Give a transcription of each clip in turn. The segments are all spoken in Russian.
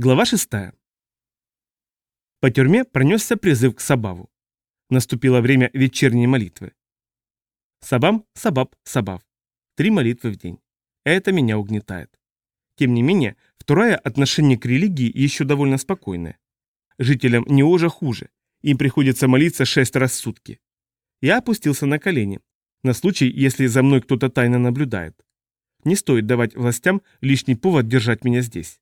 Глава 6. По тюрьме пронесся призыв к Сабаву. Наступило время вечерней молитвы. Сабам, Сабаб, Сабав. Три молитвы в день. Это меня угнетает. Тем не менее, второе отношение к религии еще довольно спокойное. Жителям Неожа хуже. Им приходится молиться шесть раз в сутки. Я опустился на колени, на случай, если за мной кто-то тайно наблюдает. Не стоит давать властям лишний повод держать меня здесь.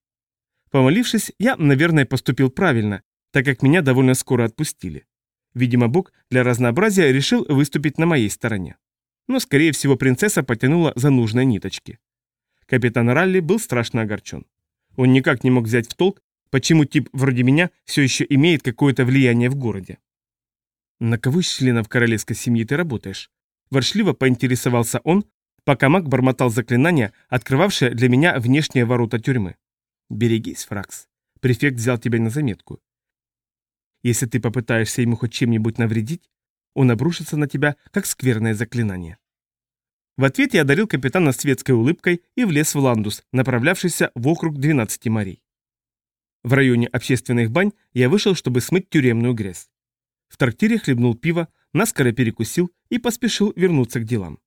Помолившись, я, наверное, поступил правильно, так как меня довольно скоро отпустили. Видимо, Бог для разнообразия решил выступить на моей стороне. Но, скорее всего, принцесса потянула за нужные ниточки. Капитан Ралли был страшно огорчен. Он никак не мог взять в толк, почему тип вроде меня все еще имеет какое-то влияние в городе. «На кого из членов королевской семьи ты работаешь?» Воршливо поинтересовался он, пока маг бормотал заклинание, открывавшее для меня внешние ворота тюрьмы. Берегись, Фракс. Префект взял тебя на заметку. Если ты попытаешься ему хоть чем-нибудь навредить, он обрушится на тебя, как скверное заклинание. В ответ я одарил капитана светской улыбкой и влез в ландус, направлявшийся в округ 12 морей. В районе общественных бань я вышел, чтобы смыть тюремную грязь. В трактире хлебнул пиво, наскоро перекусил и поспешил вернуться к делам.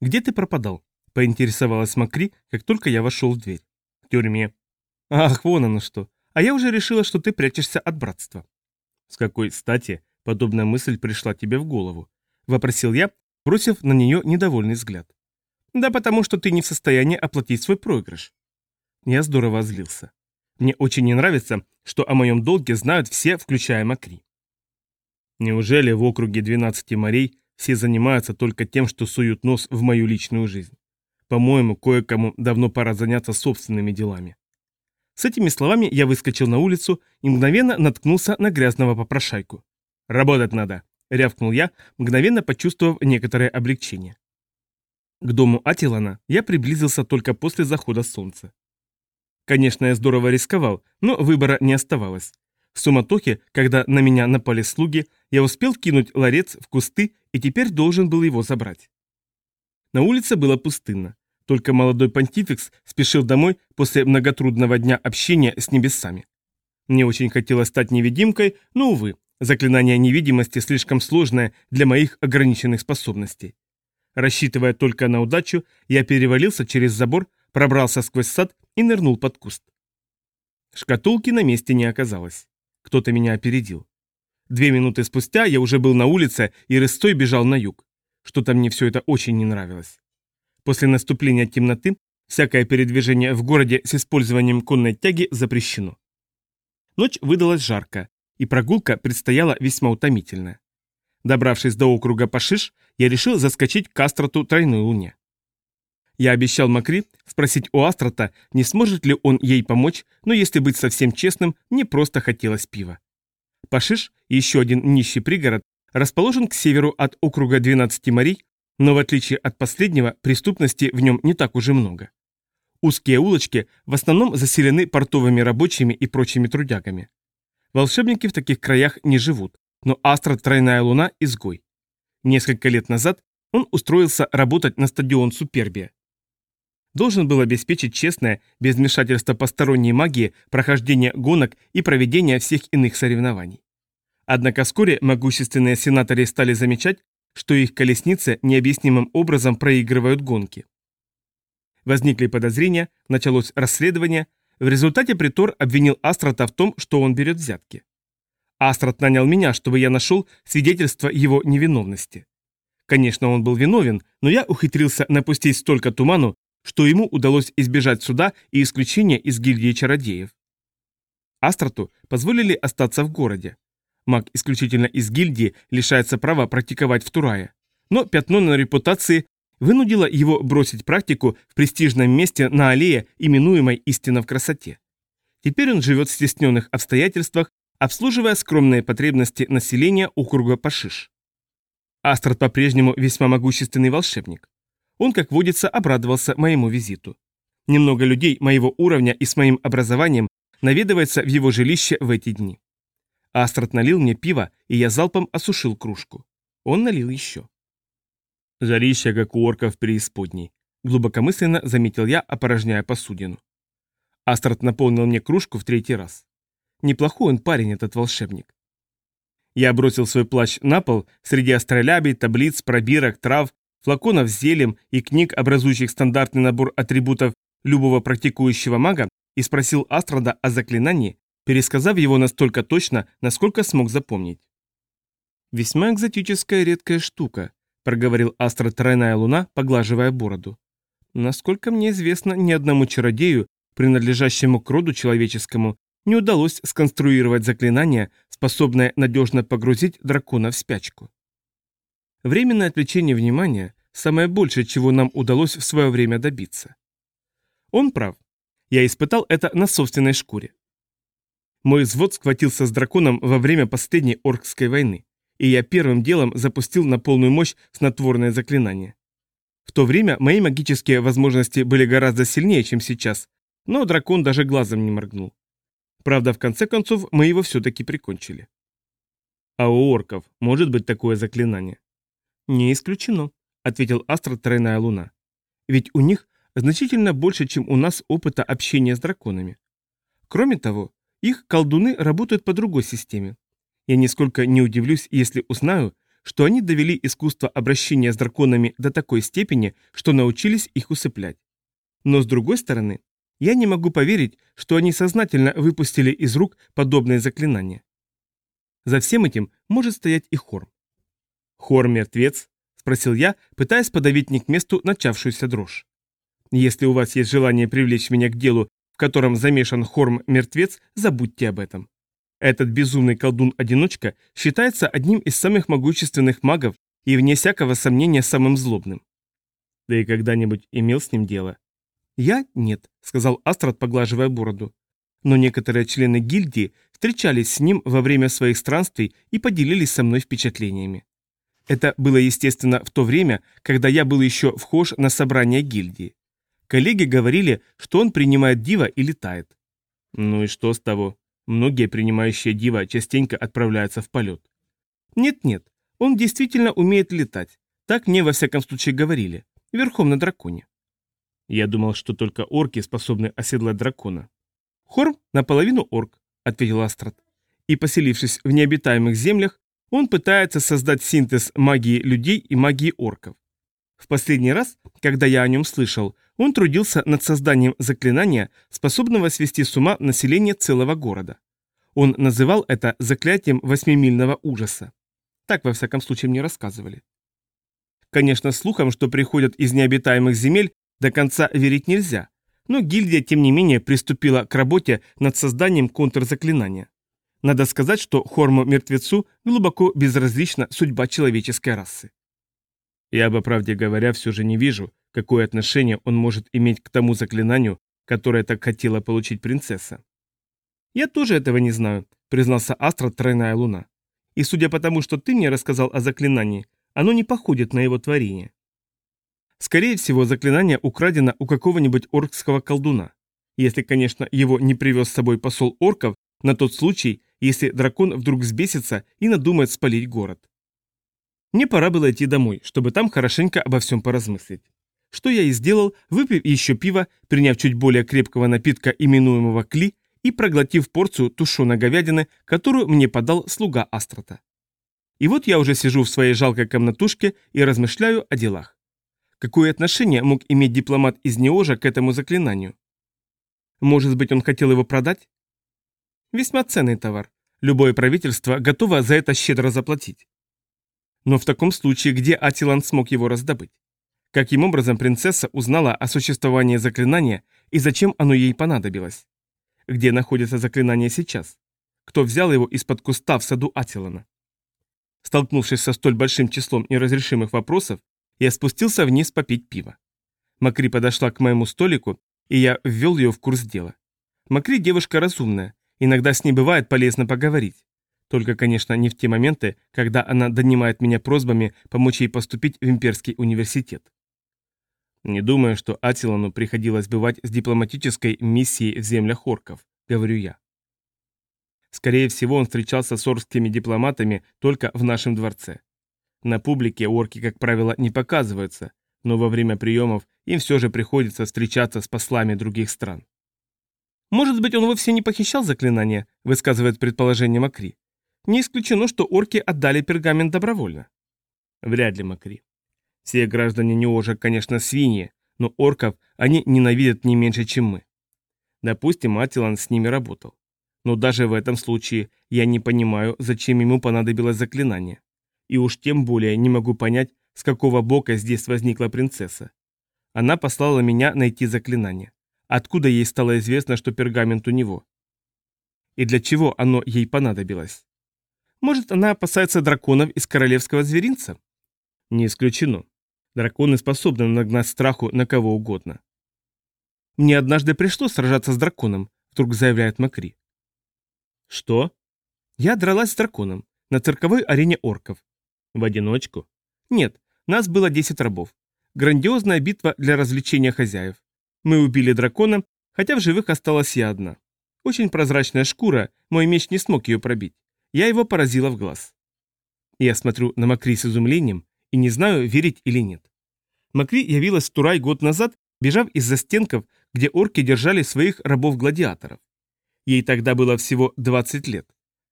«Где ты пропадал?» – поинтересовалась Макри, как только я вошел в дверь тюрьме. Ах, вон оно что. А я уже решила, что ты прячешься от братства. С какой стати подобная мысль пришла тебе в голову? Вопросил я, бросив на нее недовольный взгляд. Да потому что ты не в состоянии оплатить свой проигрыш. Я здорово злился. Мне очень не нравится, что о моем долге знают все, включая Макри. Неужели в округе 12 морей все занимаются только тем, что суют нос в мою личную жизнь? По-моему, кое-кому давно пора заняться собственными делами. С этими словами я выскочил на улицу и мгновенно наткнулся на грязного попрошайку. «Работать надо!» — рявкнул я, мгновенно почувствовав некоторое облегчение. К дому Атилана я приблизился только после захода солнца. Конечно, я здорово рисковал, но выбора не оставалось. В суматохе, когда на меня напали слуги, я успел кинуть ларец в кусты и теперь должен был его забрать. На улице было пустынно. Только молодой понтификс спешил домой после многотрудного дня общения с небесами. Мне очень хотелось стать невидимкой, но, увы, заклинание невидимости слишком сложное для моих ограниченных способностей. Рассчитывая только на удачу, я перевалился через забор, пробрался сквозь сад и нырнул под куст. Шкатулки на месте не оказалось. Кто-то меня опередил. Две минуты спустя я уже был на улице и рысцой бежал на юг. Что-то мне все это очень не нравилось. После наступления темноты всякое передвижение в городе с использованием конной тяги запрещено. Ночь выдалась жарко, и прогулка предстояла весьма утомительная. Добравшись до округа Пашиш, я решил заскочить к Астроту тройной луне. Я обещал Макри спросить у Астрота, не сможет ли он ей помочь, но если быть совсем честным, мне просто хотелось пива. Пашиш, еще один нищий пригород, расположен к северу от округа 12 морей, но в отличие от последнего, преступности в нем не так уже много. Узкие улочки в основном заселены портовыми рабочими и прочими трудягами. Волшебники в таких краях не живут, но Астра Тройная Луна – изгой. Несколько лет назад он устроился работать на стадион Супербия. Должен был обеспечить честное, без вмешательства посторонней магии, прохождение гонок и проведение всех иных соревнований. Однако вскоре могущественные сенаторы стали замечать, что их колесницы необъяснимым образом проигрывают гонки. Возникли подозрения, началось расследование, в результате Притор обвинил Астрота в том, что он берет взятки. Астрот нанял меня, чтобы я нашел свидетельство его невиновности. Конечно, он был виновен, но я ухитрился напустить столько туману, что ему удалось избежать суда и исключения из гильдии чародеев. Астроту позволили остаться в городе. Маг исключительно из гильдии лишается права практиковать в Турае. Но пятно на репутации вынудило его бросить практику в престижном месте на аллее, именуемой «Истина в красоте». Теперь он живет в стесненных обстоятельствах, обслуживая скромные потребности населения округа Пашиш. Астрад по-прежнему весьма могущественный волшебник. Он, как водится, обрадовался моему визиту. Немного людей моего уровня и с моим образованием наведывается в его жилище в эти дни. Астрад налил мне пиво, и я залпом осушил кружку. Он налил еще. «Жарища, как у орков преисподней», — глубокомысленно заметил я, опорожняя посудину. Астрад наполнил мне кружку в третий раз. Неплохой он парень, этот волшебник. Я бросил свой плащ на пол среди астролябий, таблиц, пробирок, трав, флаконов с зельем и книг, образующих стандартный набор атрибутов любого практикующего мага, и спросил Астрада о заклинании, пересказав его настолько точно, насколько смог запомнить. «Весьма экзотическая редкая штука», — проговорил Астрад Тройная Луна, поглаживая бороду. «Насколько мне известно, ни одному чародею, принадлежащему к роду человеческому, не удалось сконструировать заклинание, способное надежно погрузить дракона в спячку. Временное отвлечение внимания – самое большее, чего нам удалось в свое время добиться. Он прав. Я испытал это на собственной шкуре. Мой взвод схватился с драконом во время последней Оркской войны, и я первым делом запустил на полную мощь снотворное заклинание. В то время мои магические возможности были гораздо сильнее, чем сейчас, но дракон даже глазом не моргнул. Правда, в конце концов, мы его все-таки прикончили. А у орков может быть такое заклинание? Не исключено, ответил Астра Тройная Луна. Ведь у них значительно больше, чем у нас опыта общения с драконами. Кроме того, их колдуны работают по другой системе. Я нисколько не удивлюсь, если узнаю, что они довели искусство обращения с драконами до такой степени, что научились их усыплять. Но с другой стороны, я не могу поверить, что они сознательно выпустили из рук подобные заклинания. За всем этим может стоять и Хорм. «Хорм-мертвец?» – спросил я, пытаясь подавить не к месту начавшуюся дрожь. «Если у вас есть желание привлечь меня к делу, котором замешан Хорм-мертвец, забудьте об этом. Этот безумный колдун-одиночка считается одним из самых могущественных магов и, вне всякого сомнения, самым злобным. Да и когда-нибудь имел с ним дело?» «Я – нет», – сказал Астрад, поглаживая бороду. Но некоторые члены гильдии встречались с ним во время своих странствий и поделились со мной впечатлениями. Это было, естественно, в то время, когда я был еще вхож на собрание гильдии. Коллеги говорили, что он принимает дива и летает. Ну и что с того? Многие принимающие дива частенько отправляются в полет. Нет-нет, он действительно умеет летать. Так мне во всяком случае говорили. Верхом на драконе. Я думал, что только орки способны оседлать дракона. Хорм наполовину орк, ответил Астрад. И поселившись в необитаемых землях, он пытается создать синтез магии людей и магии орков. В последний раз, когда я о нем слышал, он трудился над созданием заклинания, способного свести с ума население целого города. Он называл это заклятием восьмимильного ужаса. Так, во всяком случае, мне рассказывали. Конечно, слухам, что приходят из необитаемых земель, до конца верить нельзя, но гильдия, тем не менее, приступила к работе над созданием контрзаклинания. Надо сказать, что Хорму-мертвецу глубоко безразлична судьба человеческой расы. Я, по правде говоря, все же не вижу, какое отношение он может иметь к тому заклинанию, которое так хотела получить принцесса. «Я тоже этого не знаю», — признался Астра Тройная Луна. «И судя по тому, что ты мне рассказал о заклинании, оно не походит на его творение. Скорее всего, заклинание украдено у какого-нибудь оркского колдуна. Если, конечно, его не привез с собой посол орков на тот случай, если дракон вдруг взбесится и надумает спалить город. Мне пора было идти домой, чтобы там хорошенько обо всем поразмыслить. Что я и сделал, выпив еще пиво, приняв чуть более крепкого напитка, именуемого кли, и проглотив порцию тушеной говядины, которую мне подал слуга Астрата. И вот я уже сижу в своей жалкой комнатушке и размышляю о делах. Какое отношение мог иметь дипломат из Неожа к этому заклинанию? Может быть, он хотел его продать? Весьма ценный товар. Любое правительство готово за это щедро заплатить. Но в таком случае, где Атилан смог его раздобыть? Каким образом принцесса узнала о существовании заклинания и зачем оно ей понадобилось? Где находится заклинание сейчас? Кто взял его из-под куста в саду Атилана? Столкнувшись со столь большим числом неразрешимых вопросов, я спустился вниз попить пиво. Макри подошла к моему столику, и я ввел ее в курс дела. Макри девушка разумная, иногда с ней бывает полезно поговорить. Только, конечно, не в те моменты, когда она донимает меня просьбами помочь ей поступить в имперский университет. Не думаю, что Атилану приходилось бывать с дипломатической миссией в землях орков, говорю я. Скорее всего, он встречался с орскими дипломатами только в нашем дворце. На публике орки, как правило, не показываются, но во время приемов им все же приходится встречаться с послами других стран. Может быть, он вовсе не похищал заклинание, высказывает предположение Макри. Не исключено, что орки отдали пергамент добровольно. Вряд ли, Макри. Все граждане Неожа, конечно, свиньи, но орков они ненавидят не меньше, чем мы. Допустим, Атилан с ними работал. Но даже в этом случае я не понимаю, зачем ему понадобилось заклинание. И уж тем более не могу понять, с какого бока здесь возникла принцесса. Она послала меня найти заклинание. Откуда ей стало известно, что пергамент у него? И для чего оно ей понадобилось? Может, она опасается драконов из королевского зверинца? Не исключено. Драконы способны нагнать страху на кого угодно. «Мне однажды пришлось сражаться с драконом», — вдруг заявляет Макри. «Что?» «Я дралась с драконом на цирковой арене орков». «В одиночку?» «Нет, нас было 10 рабов. Грандиозная битва для развлечения хозяев. Мы убили дракона, хотя в живых осталась я одна. Очень прозрачная шкура, мой меч не смог ее пробить. Я его поразила в глаз. Я смотрю на Макри с изумлением и не знаю, верить или нет. Макри явилась в Турай год назад, бежав из застенков, где орки держали своих рабов-гладиаторов. Ей тогда было всего 20 лет.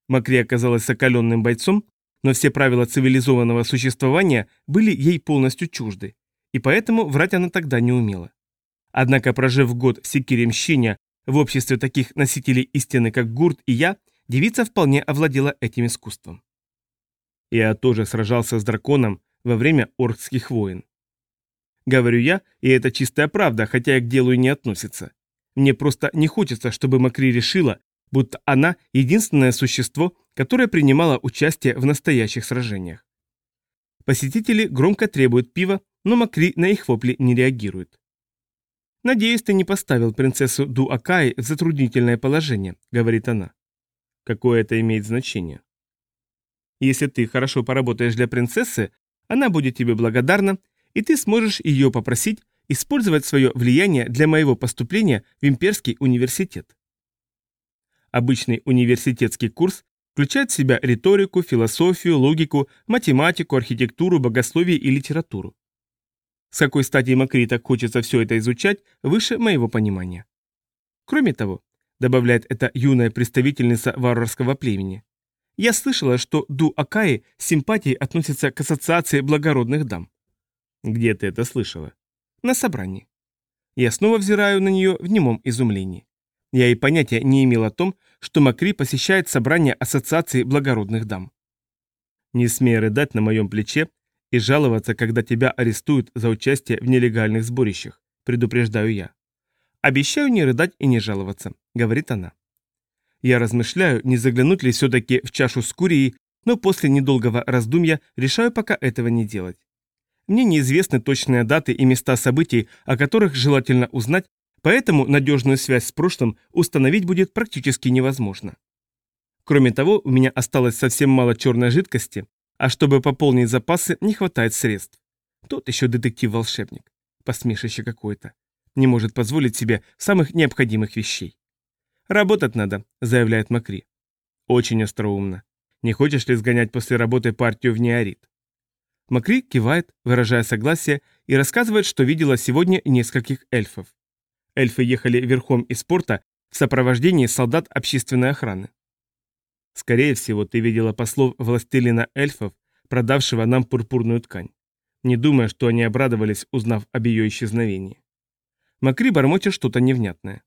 Макри оказалась соколенным бойцом, но все правила цивилизованного существования были ей полностью чужды, и поэтому врать она тогда не умела. Однако, прожив год в Секире в обществе таких носителей истины, как Гурт и я, девица вполне овладела этим искусством. Я тоже сражался с драконом во время оркских войн. Говорю я, и это чистая правда, хотя и к делу и не относится. Мне просто не хочется, чтобы Макри решила, будто она единственное существо, которое принимало участие в настоящих сражениях. Посетители громко требуют пива, но Макри на их вопли не реагирует. «Надеюсь, ты не поставил принцессу Ду Акаи в затруднительное положение», — говорит она. Какое это имеет значение? Если ты хорошо поработаешь для принцессы, она будет тебе благодарна, и ты сможешь ее попросить использовать свое влияние для моего поступления в имперский университет. Обычный университетский курс включает в себя риторику, философию, логику, математику, архитектуру, богословие и литературу. С какой стати Макри так хочется все это изучать, выше моего понимания. Кроме того, добавляет эта юная представительница варварского племени. Я слышала, что Ду Акаи с симпатией относится к ассоциации благородных дам. Где ты это слышала? На собрании. Я снова взираю на нее в немом изумлении. Я и понятия не имел о том, что Макри посещает собрание ассоциации благородных дам. Не смей рыдать на моем плече и жаловаться, когда тебя арестуют за участие в нелегальных сборищах, предупреждаю я. Обещаю не рыдать и не жаловаться говорит она. Я размышляю, не заглянуть ли все-таки в чашу с курией, но после недолгого раздумья решаю пока этого не делать. Мне неизвестны точные даты и места событий, о которых желательно узнать, поэтому надежную связь с прошлым установить будет практически невозможно. Кроме того, у меня осталось совсем мало черной жидкости, а чтобы пополнить запасы, не хватает средств. Тот еще детектив-волшебник. Посмешище какое-то. Не может позволить себе самых необходимых вещей. «Работать надо», — заявляет Макри. «Очень остроумно. Не хочешь ли сгонять после работы партию в неорит?» Макри кивает, выражая согласие, и рассказывает, что видела сегодня нескольких эльфов. Эльфы ехали верхом из порта в сопровождении солдат общественной охраны. Скорее всего, ты видела послов властелина эльфов, продавшего нам пурпурную ткань. Не думая, что они обрадовались, узнав об ее исчезновении. Макри бормочет что-то невнятное.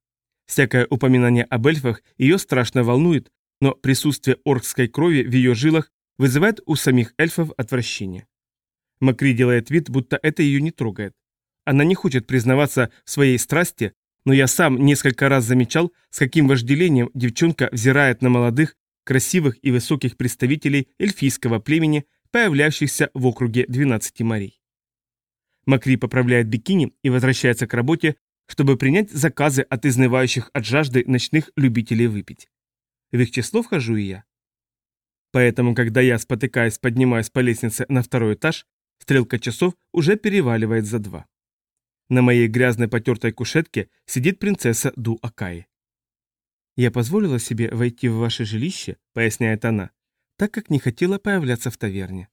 Всякое упоминание об эльфах ее страшно волнует, но присутствие оркской крови в ее жилах вызывает у самих эльфов отвращение. Макри делает вид, будто это ее не трогает. Она не хочет признаваться в своей страсти, но я сам несколько раз замечал, с каким вожделением девчонка взирает на молодых, красивых и высоких представителей эльфийского племени, появляющихся в округе 12 морей. Макри поправляет бикини и возвращается к работе, чтобы принять заказы от изнывающих от жажды ночных любителей выпить. В их число вхожу и я. Поэтому, когда я, спотыкаясь, поднимаюсь по лестнице на второй этаж, стрелка часов уже переваливает за два. На моей грязной потертой кушетке сидит принцесса Ду Акаи. «Я позволила себе войти в ваше жилище», — поясняет она, так как не хотела появляться в таверне.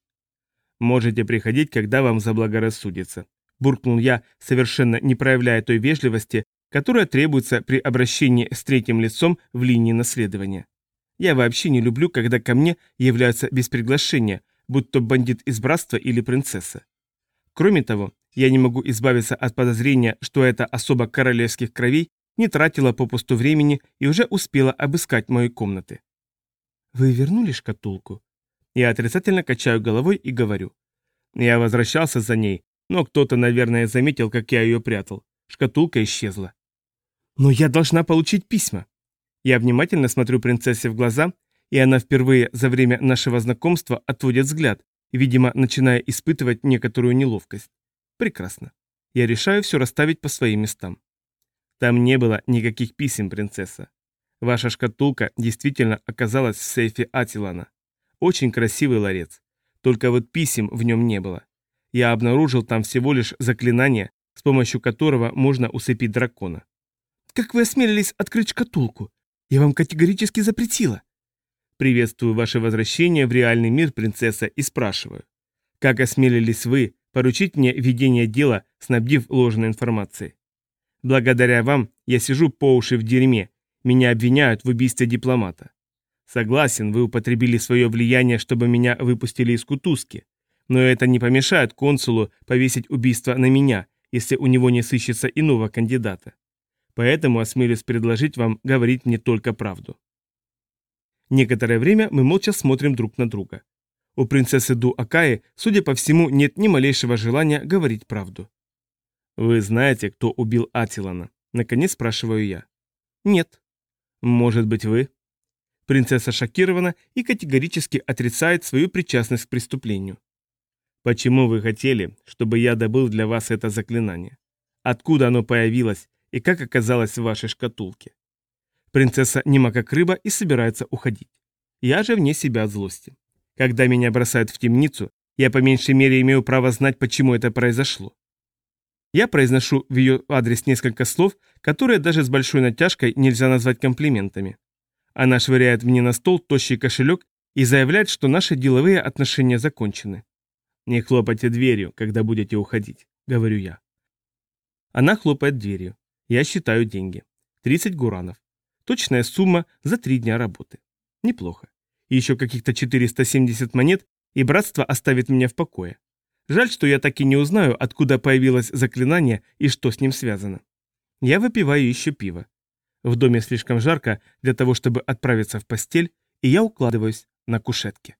«Можете приходить, когда вам заблагорассудится», буркнул я, совершенно не проявляя той вежливости, которая требуется при обращении с третьим лицом в линии наследования. Я вообще не люблю, когда ко мне являются без приглашения, будь то бандит из братства или принцесса. Кроме того, я не могу избавиться от подозрения, что эта особа королевских кровей не тратила попусту времени и уже успела обыскать мои комнаты. «Вы вернули шкатулку?» Я отрицательно качаю головой и говорю. Я возвращался за ней, но кто-то, наверное, заметил, как я ее прятал. Шкатулка исчезла. «Но я должна получить письма!» Я внимательно смотрю принцессе в глаза, и она впервые за время нашего знакомства отводит взгляд, видимо, начиная испытывать некоторую неловкость. Прекрасно. Я решаю все расставить по своим местам. Там не было никаких писем, принцесса. Ваша шкатулка действительно оказалась в сейфе Атилана. Очень красивый ларец. Только вот писем в нем не было. Я обнаружил там всего лишь заклинание, с помощью которого можно усыпить дракона. «Как вы осмелились открыть шкатулку? Я вам категорически запретила!» Приветствую ваше возвращение в реальный мир, принцесса, и спрашиваю. Как осмелились вы поручить мне ведение дела, снабдив ложной информацией? Благодаря вам я сижу по уши в дерьме, меня обвиняют в убийстве дипломата. Согласен, вы употребили свое влияние, чтобы меня выпустили из кутузки. Но это не помешает консулу повесить убийство на меня, если у него не сыщется иного кандидата. Поэтому осмелюсь предложить вам говорить мне только правду. Некоторое время мы молча смотрим друг на друга. У принцессы Ду Акаи, судя по всему, нет ни малейшего желания говорить правду. «Вы знаете, кто убил Атилана?» – наконец спрашиваю я. «Нет». «Может быть, вы?» Принцесса шокирована и категорически отрицает свою причастность к преступлению. «Почему вы хотели, чтобы я добыл для вас это заклинание? Откуда оно появилось и как оказалось в вашей шкатулке?» Принцесса нема как рыба и собирается уходить. Я же вне себя от злости. Когда меня бросают в темницу, я по меньшей мере имею право знать, почему это произошло. Я произношу в ее адрес несколько слов, которые даже с большой натяжкой нельзя назвать комплиментами. Она швыряет мне на стол тощий кошелек и заявляет, что наши деловые отношения закончены. «Не хлопайте дверью, когда будете уходить», — говорю я. Она хлопает дверью. Я считаю деньги. 30 гуранов. Точная сумма за три дня работы. Неплохо. Еще каких-то 470 монет, и братство оставит меня в покое. Жаль, что я так и не узнаю, откуда появилось заклинание и что с ним связано. Я выпиваю еще пиво. В доме слишком жарко для того, чтобы отправиться в постель, и я укладываюсь на кушетке.